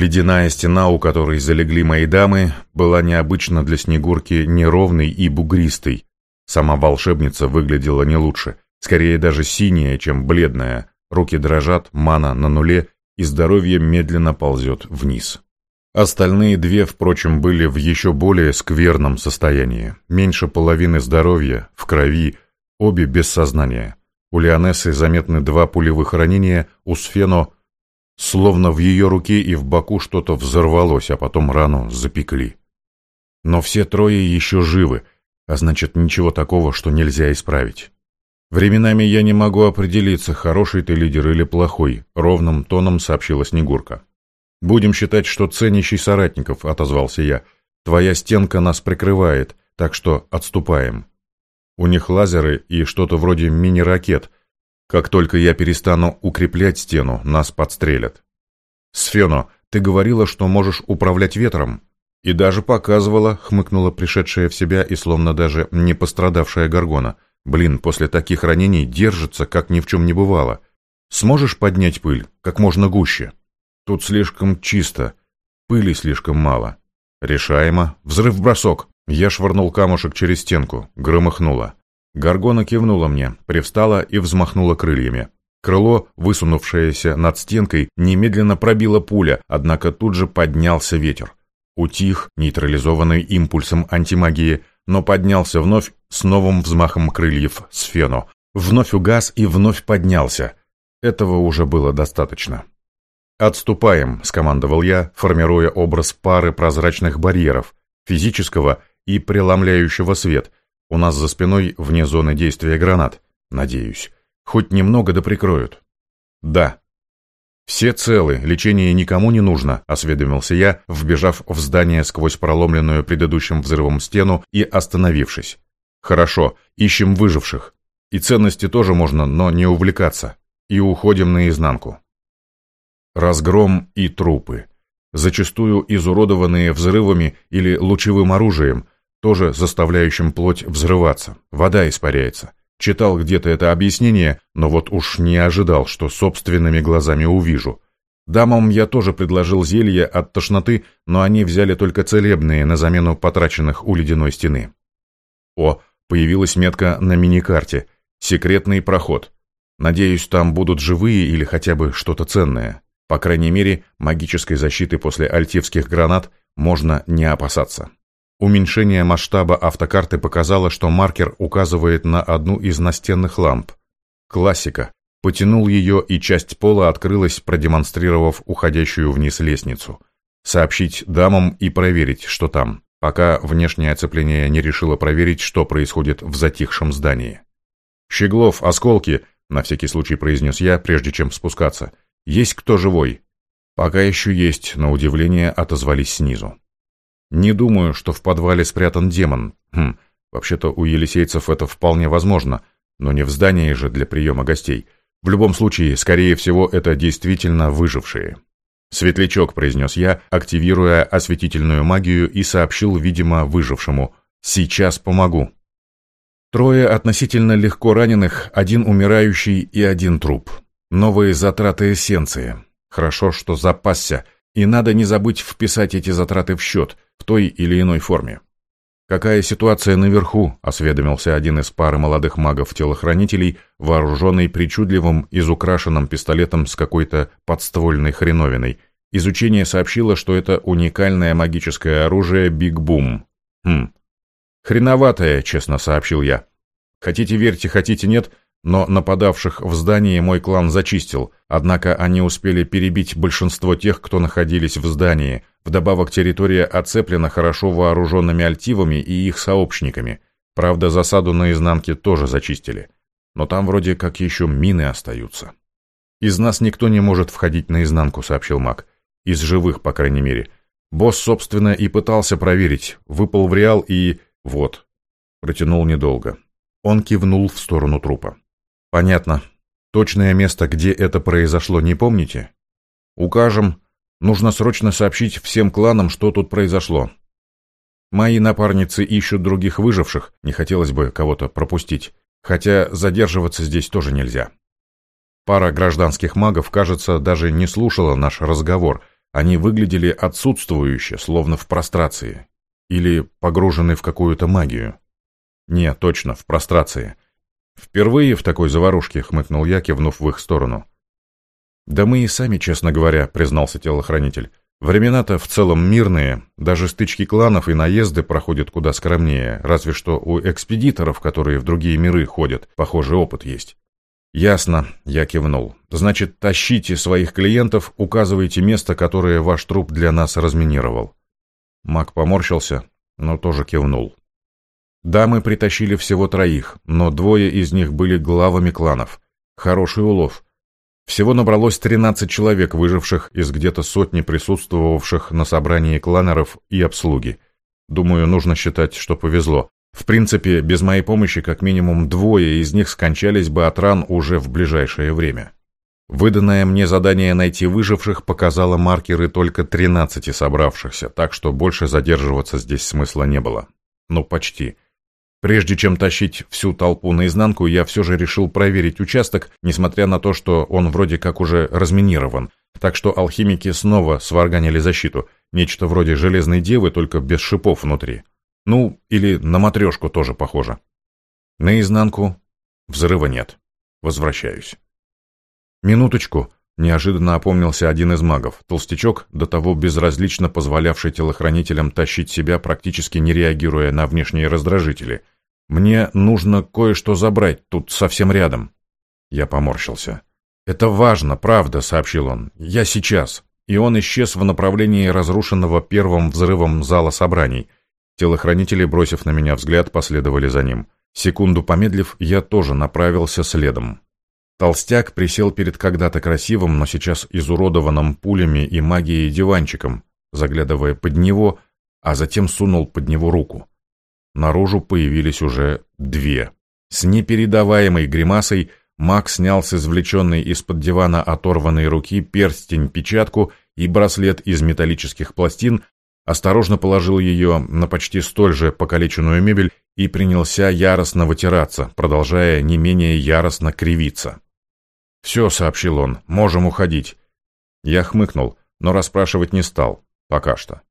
Ледяная стена, у которой залегли мои дамы, была необычно для Снегурки неровной и бугристой. Сама волшебница выглядела не лучше, скорее даже синяя, чем бледная. Руки дрожат, мана на нуле, и здоровье медленно ползет вниз. Остальные две, впрочем, были в еще более скверном состоянии. Меньше половины здоровья, в крови, обе без сознания. У Лионессы заметны два пулевых ранения, у Сфено словно в ее руке и в боку что-то взорвалось, а потом рану запекли. Но все трое еще живы, а значит ничего такого, что нельзя исправить. Временами я не могу определиться, хороший ты лидер или плохой, ровным тоном сообщила Снегурка. «Будем считать, что ценящий соратников», — отозвался я. «Твоя стенка нас прикрывает, так что отступаем». У них лазеры и что-то вроде мини-ракет. Как только я перестану укреплять стену, нас подстрелят. «Сфено, ты говорила, что можешь управлять ветром?» «И даже показывала», — хмыкнула пришедшая в себя и словно даже не пострадавшая Гаргона. «Блин, после таких ранений держится, как ни в чем не бывало. Сможешь поднять пыль как можно гуще?» Тут слишком чисто, пыли слишком мало. Решаемо. Взрыв-бросок. Я швырнул камушек через стенку. Громыхнуло. Гаргона кивнула мне, привстала и взмахнула крыльями. Крыло, высунувшееся над стенкой, немедленно пробило пуля, однако тут же поднялся ветер. Утих, нейтрализованный импульсом антимагии, но поднялся вновь с новым взмахом крыльев с фену. Вновь угас и вновь поднялся. Этого уже было достаточно. «Отступаем», — скомандовал я, формируя образ пары прозрачных барьеров, физического и преломляющего свет. У нас за спиной вне зоны действия гранат. Надеюсь. Хоть немного да прикроют. «Да». «Все целы, лечение никому не нужно», — осведомился я, вбежав в здание сквозь проломленную предыдущим взрывом стену и остановившись. «Хорошо, ищем выживших. И ценности тоже можно, но не увлекаться. И уходим наизнанку». Разгром и трупы. Зачастую изуродованные взрывами или лучевым оружием, тоже заставляющим плоть взрываться. Вода испаряется. Читал где-то это объяснение, но вот уж не ожидал, что собственными глазами увижу. Дамам я тоже предложил зелье от тошноты, но они взяли только целебные на замену потраченных у ледяной стены. О, появилась метка на миникарте. Секретный проход. Надеюсь, там будут живые или хотя бы что-то ценное. По крайней мере, магической защиты после альтивских гранат можно не опасаться. Уменьшение масштаба автокарты показало, что маркер указывает на одну из настенных ламп. Классика. Потянул ее, и часть пола открылась, продемонстрировав уходящую вниз лестницу. Сообщить дамам и проверить, что там, пока внешнее оцепление не решило проверить, что происходит в затихшем здании. «Щеглов, осколки!» — на всякий случай произнес я, прежде чем спускаться — есть кто живой?» «Пока еще есть», — на удивление отозвались снизу. «Не думаю, что в подвале спрятан демон. Хм, вообще-то у елисейцев это вполне возможно, но не в здании же для приема гостей. В любом случае, скорее всего, это действительно выжившие». «Светлячок», — произнес я, активируя осветительную магию и сообщил, видимо, выжившему. «Сейчас помогу». Трое относительно легко раненых, один умирающий и один труп. Новые затраты эссенции. Хорошо, что запасся, и надо не забыть вписать эти затраты в счет, той или иной форме. «Какая ситуация наверху?» — осведомился один из пары молодых магов-телохранителей, вооруженный причудливым, изукрашенным пистолетом с какой-то подствольной хреновиной. Изучение сообщило, что это уникальное магическое оружие «Биг Бум». «Хм. Хреноватое», — честно сообщил я. «Хотите верьте, хотите нет, но нападавших в здании мой клан зачистил, однако они успели перебить большинство тех, кто находились в здании. Вдобавок территория оцеплена хорошо вооруженными альтивами и их сообщниками. Правда, засаду на изнанке тоже зачистили. Но там вроде как еще мины остаются. «Из нас никто не может входить наизнанку», — сообщил маг. «Из живых, по крайней мере. Босс, собственно, и пытался проверить. Выпал в реал и... вот». Протянул недолго. Он кивнул в сторону трупа. Понятно. Точное место, где это произошло, не помните? Укажем. Нужно срочно сообщить всем кланам, что тут произошло. Мои напарницы ищут других выживших, не хотелось бы кого-то пропустить. Хотя задерживаться здесь тоже нельзя. Пара гражданских магов, кажется, даже не слушала наш разговор. они выглядели отсутствующе, словно в прострации. Или погружены в какую-то магию. Не, точно, в прострации. Впервые в такой заварушке, хмыкнул я, кивнув в их сторону. Да мы и сами, честно говоря, признался телохранитель. Времена-то в целом мирные, даже стычки кланов и наезды проходят куда скромнее, разве что у экспедиторов, которые в другие миры ходят, похожий опыт есть. «Ясно», — я кивнул. «Значит, тащите своих клиентов, указывайте место, которое ваш труп для нас разминировал». Мак поморщился, но тоже кивнул. Дамы притащили всего троих, но двое из них были главами кланов. Хороший улов. Всего набралось 13 человек, выживших из где-то сотни присутствовавших на собрании кланеров и обслуги. Думаю, нужно считать, что повезло. В принципе, без моей помощи как минимум двое из них скончались бы от ран уже в ближайшее время. Выданное мне задание найти выживших показало маркеры только 13 собравшихся, так что больше задерживаться здесь смысла не было. Ну, почти. Прежде чем тащить всю толпу наизнанку, я все же решил проверить участок, несмотря на то, что он вроде как уже разминирован. Так что алхимики снова сварганили защиту. Нечто вроде железной девы, только без шипов внутри. Ну, или на матрешку тоже похоже. Наизнанку взрыва нет. Возвращаюсь. Минуточку. Неожиданно опомнился один из магов, толстячок, до того безразлично позволявший телохранителям тащить себя, практически не реагируя на внешние раздражители. «Мне нужно кое-что забрать, тут совсем рядом». Я поморщился. «Это важно, правда», — сообщил он. «Я сейчас». И он исчез в направлении разрушенного первым взрывом зала собраний — Телохранители, бросив на меня взгляд, последовали за ним. Секунду помедлив, я тоже направился следом. Толстяк присел перед когда-то красивым, но сейчас изуродованным пулями и магией диванчиком, заглядывая под него, а затем сунул под него руку. Наружу появились уже две. С непередаваемой гримасой маг снял с извлеченной из-под дивана оторванной руки перстень-печатку и браслет из металлических пластин, осторожно положил ее на почти столь же покалеченную мебель и принялся яростно вытираться, продолжая не менее яростно кривиться. «Все», — сообщил он, — «можем уходить». Я хмыкнул, но расспрашивать не стал, пока что.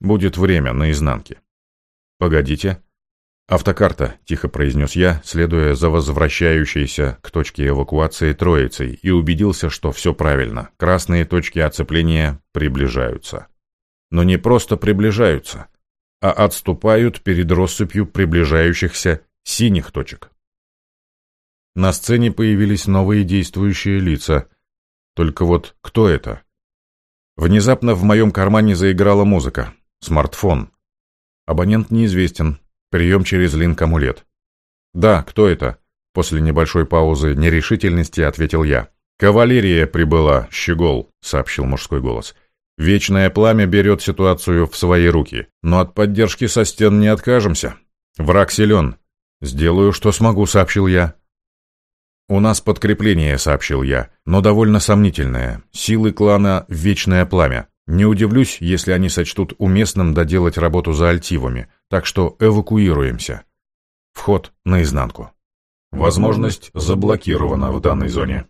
Будет время наизнанке. «Погодите». «Автокарта», — тихо произнес я, следуя за возвращающейся к точке эвакуации троицей, и убедился, что все правильно. Красные точки оцепления приближаются но не просто приближаются, а отступают перед россыпью приближающихся синих точек. На сцене появились новые действующие лица. Только вот кто это? Внезапно в моем кармане заиграла музыка. Смартфон. Абонент неизвестен. Прием через линк-амулет. «Да, кто это?» После небольшой паузы нерешительности ответил я. «Кавалерия прибыла, Щегол», — сообщил мужской голос. Вечное пламя берет ситуацию в свои руки, но от поддержки со стен не откажемся. Враг силен. Сделаю, что смогу, сообщил я. У нас подкрепление, сообщил я, но довольно сомнительное. Силы клана Вечное пламя. Не удивлюсь, если они сочтут уместным доделать работу за альтивами, так что эвакуируемся. Вход наизнанку. Возможность заблокирована в данной зоне.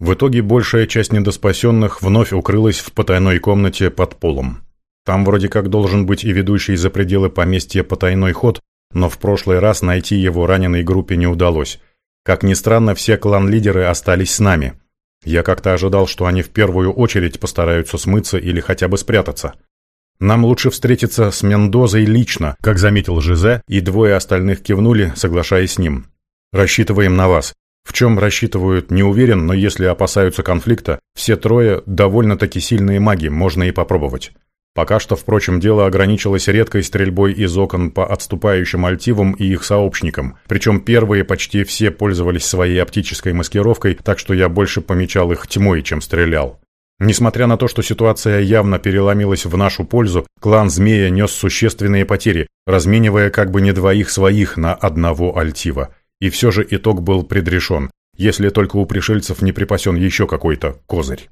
В итоге большая часть недоспасенных вновь укрылась в потайной комнате под полом. Там вроде как должен быть и ведущий за пределы поместья потайной ход, но в прошлый раз найти его раненой группе не удалось. Как ни странно, все клан-лидеры остались с нами. Я как-то ожидал, что они в первую очередь постараются смыться или хотя бы спрятаться. Нам лучше встретиться с Мендозой лично, как заметил Жизе, и двое остальных кивнули, соглашаясь с ним. Рассчитываем на вас. В чем рассчитывают, не уверен, но если опасаются конфликта, все трое довольно-таки сильные маги, можно и попробовать. Пока что, впрочем, дело ограничилось редкой стрельбой из окон по отступающим альтивам и их сообщникам. Причем первые почти все пользовались своей оптической маскировкой, так что я больше помечал их тьмой, чем стрелял. Несмотря на то, что ситуация явно переломилась в нашу пользу, клан Змея нес существенные потери, разменивая как бы не двоих своих на одного альтива. И все же итог был предрешен, если только у пришельцев не припасен еще какой-то козырь.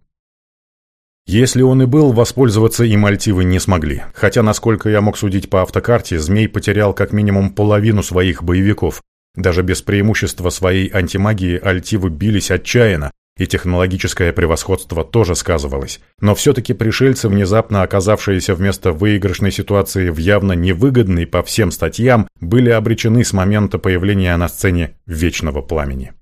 Если он и был, воспользоваться им альтивы не смогли. Хотя, насколько я мог судить по автокарте, Змей потерял как минимум половину своих боевиков. Даже без преимущества своей антимагии альтивы бились отчаянно, и технологическое превосходство тоже сказывалось. Но все-таки пришельцы, внезапно оказавшиеся вместо выигрышной ситуации в явно невыгодной по всем статьям, были обречены с момента появления на сцене Вечного Пламени.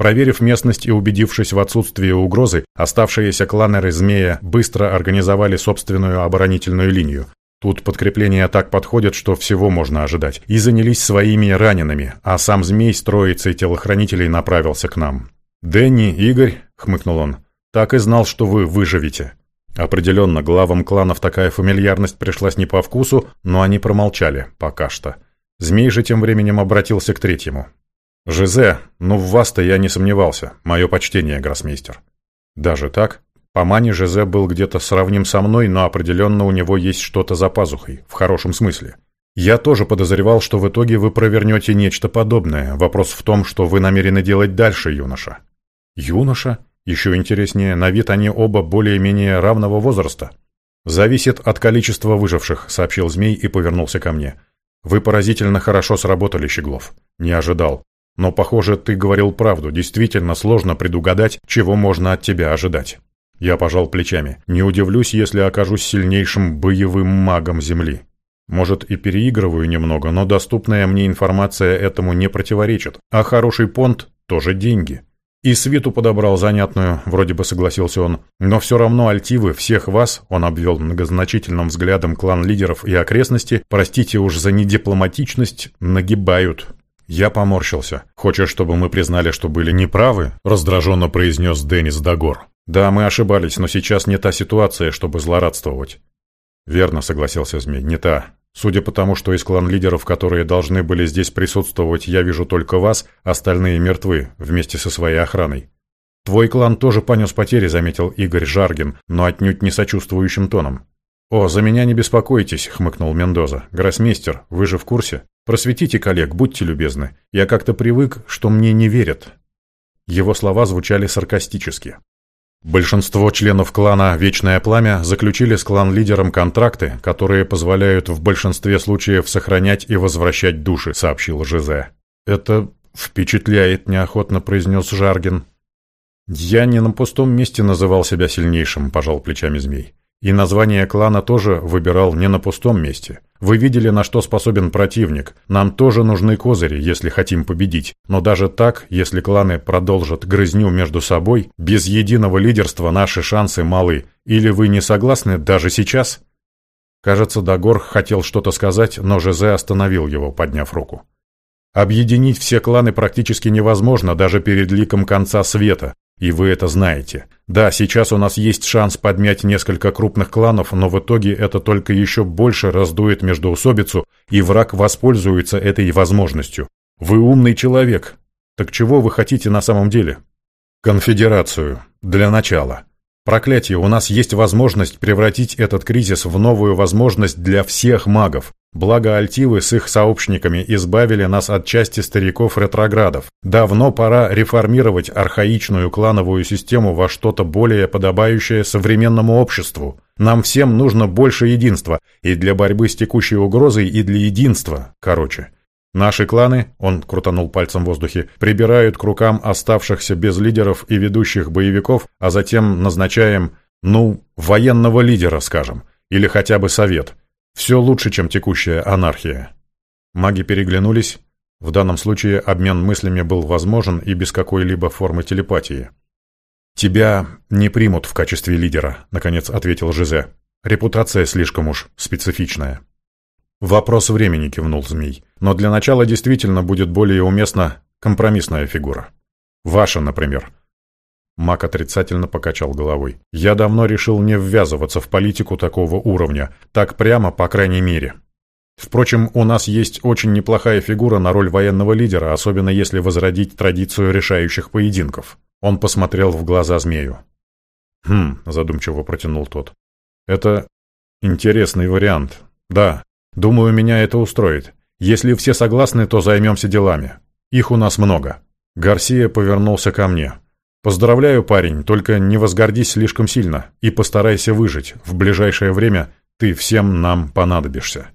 Проверив местность и убедившись в отсутствии угрозы, оставшиеся кланеры Змея быстро организовали собственную оборонительную линию. Тут подкрепления так подходят, что всего можно ожидать. И занялись своими ранеными, а сам Змей с троицей телохранителей направился к нам. «Дэнни, Игорь», — хмыкнул он, — «так и знал, что вы выживете». Определенно, главам кланов такая фамильярность пришлась не по вкусу, но они промолчали, пока что. Змей же тем временем обратился к третьему. «Жизе, ну в вас-то я не сомневался. Мое почтение, гроссмейстер». «Даже так?» По мане Жизе был где-то сравним со мной, но определенно у него есть что-то за пазухой, в хорошем смысле. Я тоже подозревал, что в итоге вы провернете нечто подобное. Вопрос в том, что вы намерены делать дальше, юноша. Юноша? Еще интереснее, на вид они оба более-менее равного возраста. «Зависит от количества выживших», — сообщил Змей и повернулся ко мне. «Вы поразительно хорошо сработали, Щеглов. Не ожидал. Но, похоже, ты говорил правду. Действительно сложно предугадать, чего можно от тебя ожидать. Я пожал плечами. Не удивлюсь, если окажусь сильнейшим боевым магом Земли. Может, и переигрываю немного, но доступная мне информация этому не противоречит. А хороший понт – тоже деньги. И свиту подобрал занятную, вроде бы согласился он. Но все равно альтивы, всех вас, он обвел многозначительным взглядом клан лидеров и окрестности, простите уж за недипломатичность, нагибают. Я поморщился. «Хочешь, чтобы мы признали, что были неправы?» — раздраженно произнес Деннис Дагор. «Да, мы ошибались, но сейчас не та ситуация, чтобы злорадствовать». «Верно», — согласился Змей, — «не та. Судя по тому, что из клан-лидеров, которые должны были здесь присутствовать, я вижу только вас, остальные мертвы, вместе со своей охраной». «Твой клан тоже понес потери», — заметил Игорь Жаргин, но отнюдь не сочувствующим тоном. «О, за меня не беспокойтесь», — хмыкнул Мендоза. «Гроссмейстер, вы же в курсе?» Просветите коллег, будьте любезны. Я как-то привык, что мне не верят». Его слова звучали саркастически. Большинство членов клана «Вечное пламя» заключили с клан-лидером контракты, которые позволяют в большинстве случаев сохранять и возвращать души, сообщил Жизе. «Это впечатляет», — неохотно произнес Жаргин. «Я не на пустом месте называл себя сильнейшим», — пожал плечами змей. «И название клана тоже выбирал не на пустом месте. Вы видели, на что способен противник. Нам тоже нужны козыри, если хотим победить. Но даже так, если кланы продолжат грызню между собой, без единого лидерства наши шансы малы. Или вы не согласны даже сейчас?» Кажется, Дагор хотел что-то сказать, но Жизе остановил его, подняв руку. «Объединить все кланы практически невозможно даже перед ликом конца света. И вы это знаете. Да, сейчас у нас есть шанс подмять несколько крупных кланов, но в итоге это только еще больше раздует междоусобицу, и враг воспользуется этой возможностью. Вы умный человек. Так чего вы хотите на самом деле? Конфедерацию. Для начала. Проклятие, у нас есть возможность превратить этот кризис в новую возможность для всех магов. Благо Альтивы с их сообщниками избавили нас от части стариков-ретроградов. Давно пора реформировать архаичную клановую систему во что-то более подобающее современному обществу. Нам всем нужно больше единства, и для борьбы с текущей угрозой, и для единства, короче. Наши кланы, он крутанул пальцем в воздухе, прибирают к рукам оставшихся без лидеров и ведущих боевиков, а затем назначаем, ну, военного лидера, скажем, или хотя бы совет. Все лучше, чем текущая анархия. Маги переглянулись. В данном случае обмен мыслями был возможен и без какой-либо формы телепатии. «Тебя не примут в качестве лидера», — наконец ответил Жизе. «Репутация слишком уж специфичная». «Вопрос времени», — кивнул Змей. «Но для начала действительно будет более уместна компромиссная фигура. Ваша, например». Мак отрицательно покачал головой. «Я давно решил не ввязываться в политику такого уровня. Так прямо, по крайней мере. Впрочем, у нас есть очень неплохая фигура на роль военного лидера, особенно если возродить традицию решающих поединков». Он посмотрел в глаза змею. «Хм», — задумчиво протянул тот. «Это интересный вариант. Да, Думаю, меня это устроит. Если все согласны, то займемся делами. Их у нас много». Гарсия повернулся ко мне. «Поздравляю, парень, только не возгордись слишком сильно и постарайся выжить. В ближайшее время ты всем нам понадобишься».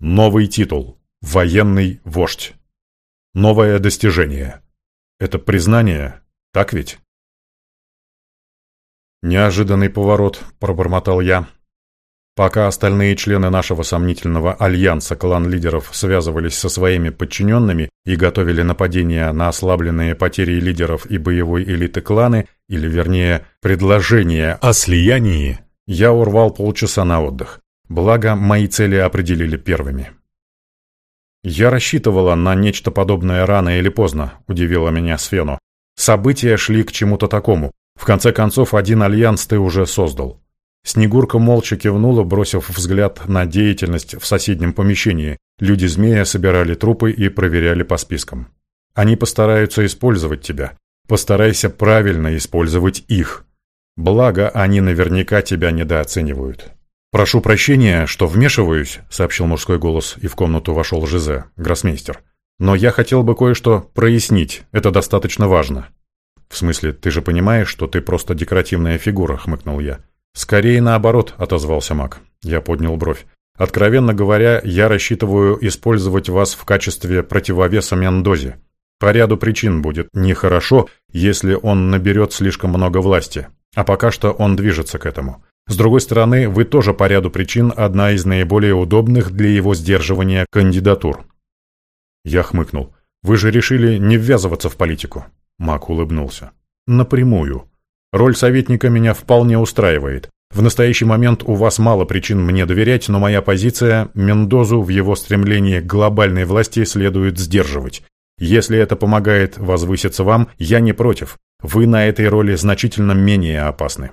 Новый титул. Военный вождь. Новое достижение. Это признание, так ведь? «Неожиданный поворот», — пробормотал я. Пока остальные члены нашего сомнительного альянса клан-лидеров связывались со своими подчиненными и готовили нападения на ослабленные потери лидеров и боевой элиты кланы, или вернее, предложение о слиянии, я урвал полчаса на отдых. Благо, мои цели определили первыми. «Я рассчитывала на нечто подобное рано или поздно», — удивила меня Сфену. «События шли к чему-то такому. В конце концов, один альянс ты уже создал. Снегурка молча кивнула, бросив взгляд на деятельность в соседнем помещении. Люди змея собирали трупы и проверяли по спискам. Они постараются использовать тебя. Постарайся правильно использовать их. Благо, они наверняка тебя недооценивают. «Прошу прощения, что вмешиваюсь», — сообщил мужской голос, и в комнату вошел Жизе, гроссмейстер. «Но я хотел бы кое-что прояснить. Это достаточно важно». «В смысле, ты же понимаешь, что ты просто декоративная фигура», — хмыкнул я. «Скорее наоборот», — отозвался маг. Я поднял бровь. «Откровенно говоря, я рассчитываю использовать вас в качестве противовеса Мендозе. По ряду причин будет нехорошо, если он наберет слишком много власти. А пока что он движется к этому. С другой стороны, вы тоже по ряду причин одна из наиболее удобных для его сдерживания кандидатур». Я хмыкнул. «Вы же решили не ввязываться в политику?» Мак улыбнулся. «Напрямую. Роль советника меня вполне устраивает. В настоящий момент у вас мало причин мне доверять, но моя позиция – Мендозу в его стремлении к глобальной власти следует сдерживать. Если это помогает возвыситься вам, я не против. Вы на этой роли значительно менее опасны».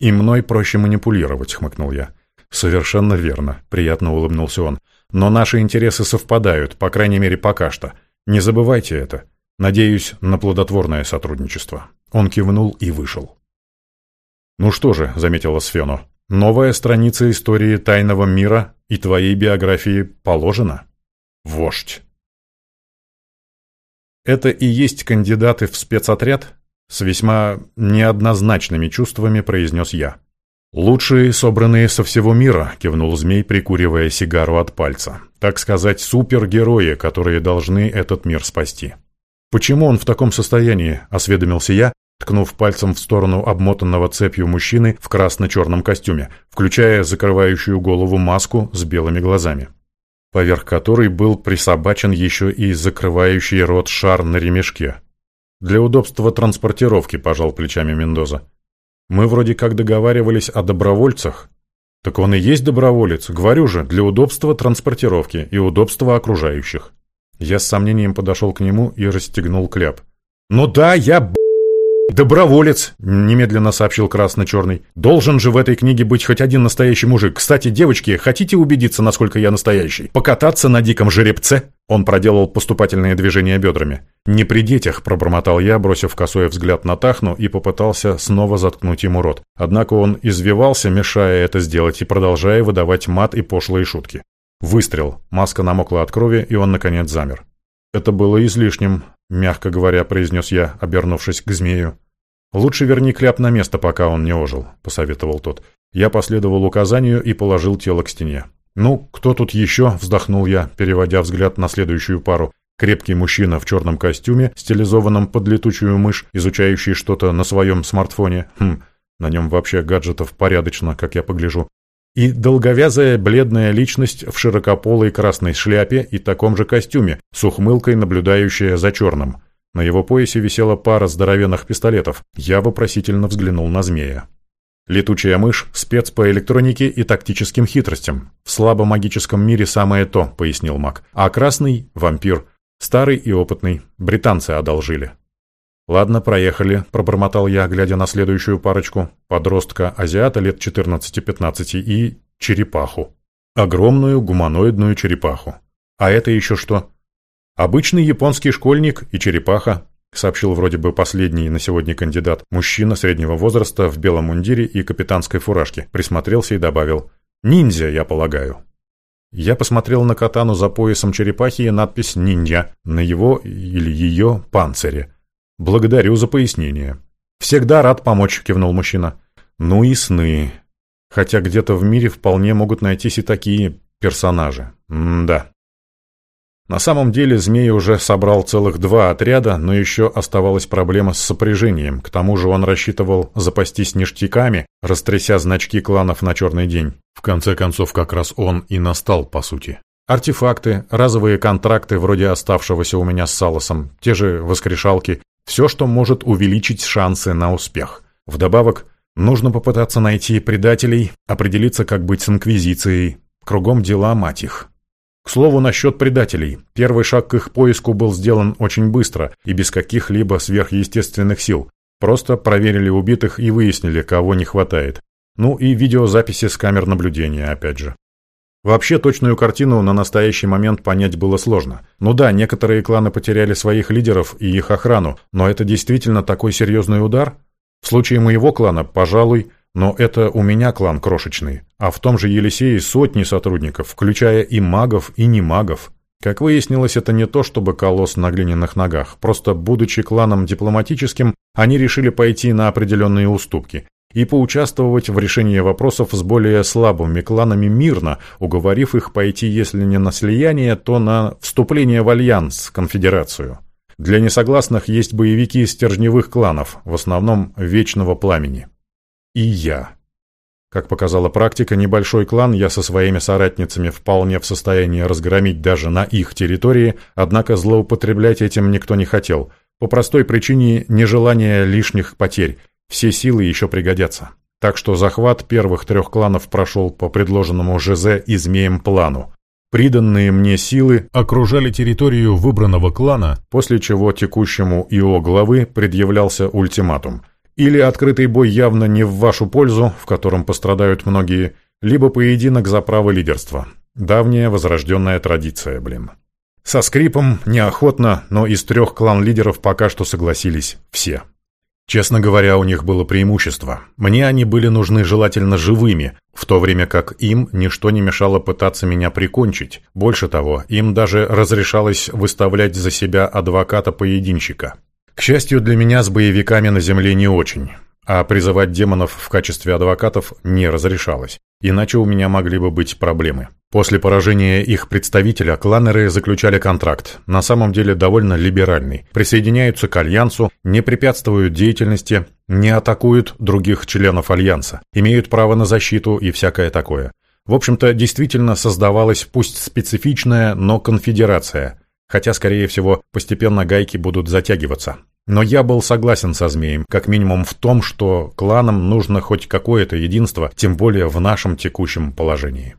«И мной проще манипулировать», – хмыкнул я. «Совершенно верно», – приятно улыбнулся он. «Но наши интересы совпадают, по крайней мере, пока что. Не забывайте это. Надеюсь на плодотворное сотрудничество». Он кивнул и вышел. «Ну что же», — заметила Сфену, — «новая страница истории тайного мира и твоей биографии положена. Вождь». Это и есть кандидаты в спецотряд? С весьма неоднозначными чувствами произнес я. «Лучшие, собранные со всего мира», — кивнул змей, прикуривая сигару от пальца. «Так сказать, супергерои, которые должны этот мир спасти». «Почему он в таком состоянии?» — осведомился я, ткнув пальцем в сторону обмотанного цепью мужчины в красно-черном костюме, включая закрывающую голову маску с белыми глазами, поверх которой был присобачен еще и закрывающий рот шар на ремешке. «Для удобства транспортировки», — пожал плечами Мендоза. «Мы вроде как договаривались о добровольцах». «Так он и есть доброволец, говорю же, для удобства транспортировки и удобства окружающих». Я с сомнением подошел к нему и расстегнул кляп. «Ну да, я, «Доброволец», — немедленно сообщил красно-черный. «Должен же в этой книге быть хоть один настоящий мужик. Кстати, девочки, хотите убедиться, насколько я настоящий? Покататься на диком жеребце?» Он проделал поступательные движения бедрами. «Не при детях», — пробормотал я, бросив косой взгляд на Тахну и попытался снова заткнуть ему рот. Однако он извивался, мешая это сделать и продолжая выдавать мат и пошлые шутки. Выстрел. Маска намокла от крови, и он, наконец, замер. «Это было излишним», — мягко говоря, произнес я, обернувшись к змею. «Лучше верни кляп на место, пока он не ожил», — посоветовал тот. Я последовал указанию и положил тело к стене. «Ну, кто тут еще?» — вздохнул я, переводя взгляд на следующую пару. Крепкий мужчина в черном костюме, стилизованном под летучую мышь, изучающий что-то на своем смартфоне. Хм, на нем вообще гаджетов порядочно, как я погляжу и долговязая бледная личность в широкополой красной шляпе и таком же костюме, с ухмылкой, наблюдающая за черным. На его поясе висела пара здоровенных пистолетов. Я вопросительно взглянул на змея. Летучая мышь – спец по электронике и тактическим хитростям. В слабомагическом мире самое то, пояснил маг. А красный – вампир. Старый и опытный. Британцы одолжили. «Ладно, проехали», – пробормотал я, глядя на следующую парочку. Подростка-азиата лет 14-15 и черепаху. Огромную гуманоидную черепаху. А это еще что? Обычный японский школьник и черепаха, сообщил вроде бы последний на сегодня кандидат. Мужчина среднего возраста в белом мундире и капитанской фуражке. Присмотрелся и добавил. «Ниндзя, я полагаю». Я посмотрел на катану за поясом черепахи и надпись «Ниндзя» на его или ее панцире. «Благодарю за пояснение». «Всегда рад помочь», — кивнул мужчина. «Ну и сны. Хотя где-то в мире вполне могут найтись и такие персонажи. М да». На самом деле Змей уже собрал целых два отряда, но еще оставалась проблема с сопряжением. К тому же он рассчитывал запастись ништяками, растряся значки кланов на черный день. В конце концов, как раз он и настал, по сути. Артефакты, разовые контракты вроде оставшегося у меня с Салосом, те же воскрешалки, все, что может увеличить шансы на успех. Вдобавок, нужно попытаться найти предателей, определиться, как быть с Инквизицией. Кругом дела, мать их. К слову, насчет предателей. Первый шаг к их поиску был сделан очень быстро и без каких-либо сверхъестественных сил. Просто проверили убитых и выяснили, кого не хватает. Ну и видеозаписи с камер наблюдения, опять же. Вообще, точную картину на настоящий момент понять было сложно. Ну да, некоторые кланы потеряли своих лидеров и их охрану, но это действительно такой серьезный удар? В случае моего клана, пожалуй, но это у меня клан крошечный, а в том же Елисее сотни сотрудников, включая и магов, и не магов. Как выяснилось, это не то, чтобы колосс на глиняных ногах. Просто, будучи кланом дипломатическим, они решили пойти на определенные уступки и поучаствовать в решении вопросов с более слабыми кланами мирно, уговорив их пойти, если не на слияние, то на вступление в альянс, конфедерацию. Для несогласных есть боевики стержневых кланов, в основном Вечного Пламени и я. Как показала практика, небольшой клан я со своими соратницами вполне в состоянии разгромить даже на их территории, однако злоупотреблять этим никто не хотел, по простой причине нежелания лишних потерь, все силы еще пригодятся. Так что захват первых трех кланов прошел по предложенному ЖЗ и Змеем плану. Приданные мне силы окружали территорию выбранного клана, после чего текущему ИО главы предъявлялся ультиматум – или открытый бой явно не в вашу пользу, в котором пострадают многие, либо поединок за право лидерства. Давняя возрожденная традиция, блин. Со скрипом, неохотно, но из трех клан-лидеров пока что согласились все. Честно говоря, у них было преимущество. Мне они были нужны желательно живыми, в то время как им ничто не мешало пытаться меня прикончить. Больше того, им даже разрешалось выставлять за себя адвоката-поединщика. К счастью для меня, с боевиками на земле не очень, а призывать демонов в качестве адвокатов не разрешалось, иначе у меня могли бы быть проблемы. После поражения их представителя кланеры заключали контракт, на самом деле довольно либеральный, присоединяются к Альянсу, не препятствуют деятельности, не атакуют других членов Альянса, имеют право на защиту и всякое такое. В общем-то, действительно создавалась пусть специфичная, но конфедерация, хотя, скорее всего, постепенно гайки будут затягиваться. Но я был согласен со Змеем, как минимум в том, что кланам нужно хоть какое-то единство, тем более в нашем текущем положении.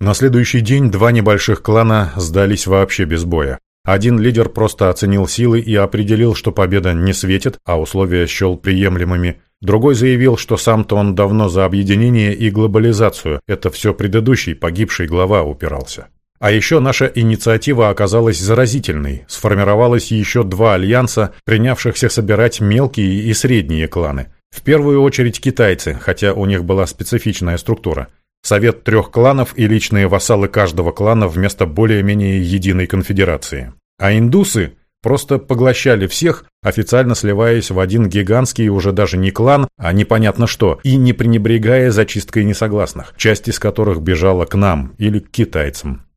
На следующий день два небольших клана сдались вообще без боя. Один лидер просто оценил силы и определил, что победа не светит, а условия счел приемлемыми. Другой заявил, что сам-то он давно за объединение и глобализацию, это все предыдущий погибший глава упирался. А еще наша инициатива оказалась заразительной. Сформировалось еще два альянса, принявшихся собирать мелкие и средние кланы. В первую очередь китайцы, хотя у них была специфичная структура. Совет трех кланов и личные вассалы каждого клана вместо более-менее единой конфедерации. А индусы просто поглощали всех, официально сливаясь в один гигантский уже даже не клан, а непонятно что, и не пренебрегая зачисткой несогласных, часть из которых бежала к нам или к китайцам.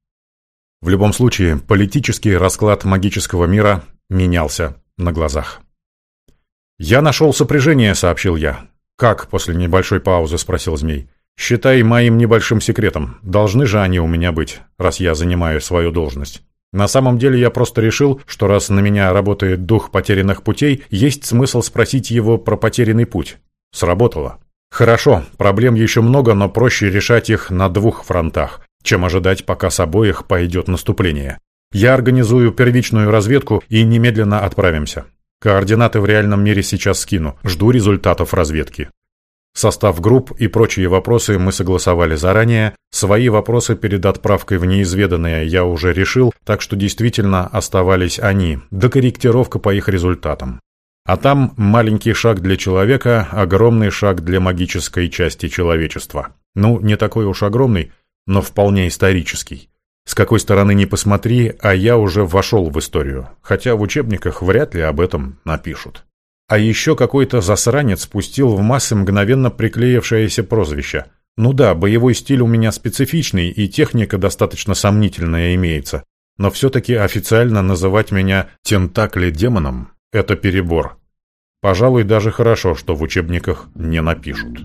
В любом случае, политический расклад магического мира менялся на глазах. «Я нашел сопряжение», — сообщил я. «Как?» — после небольшой паузы спросил Змей. «Считай моим небольшим секретом. Должны же они у меня быть, раз я занимаю свою должность». На самом деле я просто решил, что раз на меня работает дух потерянных путей, есть смысл спросить его про потерянный путь. Сработало. Хорошо, проблем еще много, но проще решать их на двух фронтах чем ожидать, пока с обоих пойдет наступление. Я организую первичную разведку и немедленно отправимся. Координаты в реальном мире сейчас скину. Жду результатов разведки. Состав групп и прочие вопросы мы согласовали заранее. Свои вопросы перед отправкой в неизведанное я уже решил, так что действительно оставались они, до корректировка по их результатам. А там маленький шаг для человека, огромный шаг для магической части человечества. Ну, не такой уж огромный, но вполне исторический. С какой стороны ни посмотри, а я уже вошел в историю, хотя в учебниках вряд ли об этом напишут. А еще какой-то засранец спустил в массы мгновенно приклеившееся прозвище. Ну да, боевой стиль у меня специфичный, и техника достаточно сомнительная имеется. но все-таки официально называть меня «тентакли-демоном» — это перебор. Пожалуй, даже хорошо, что в учебниках не напишут.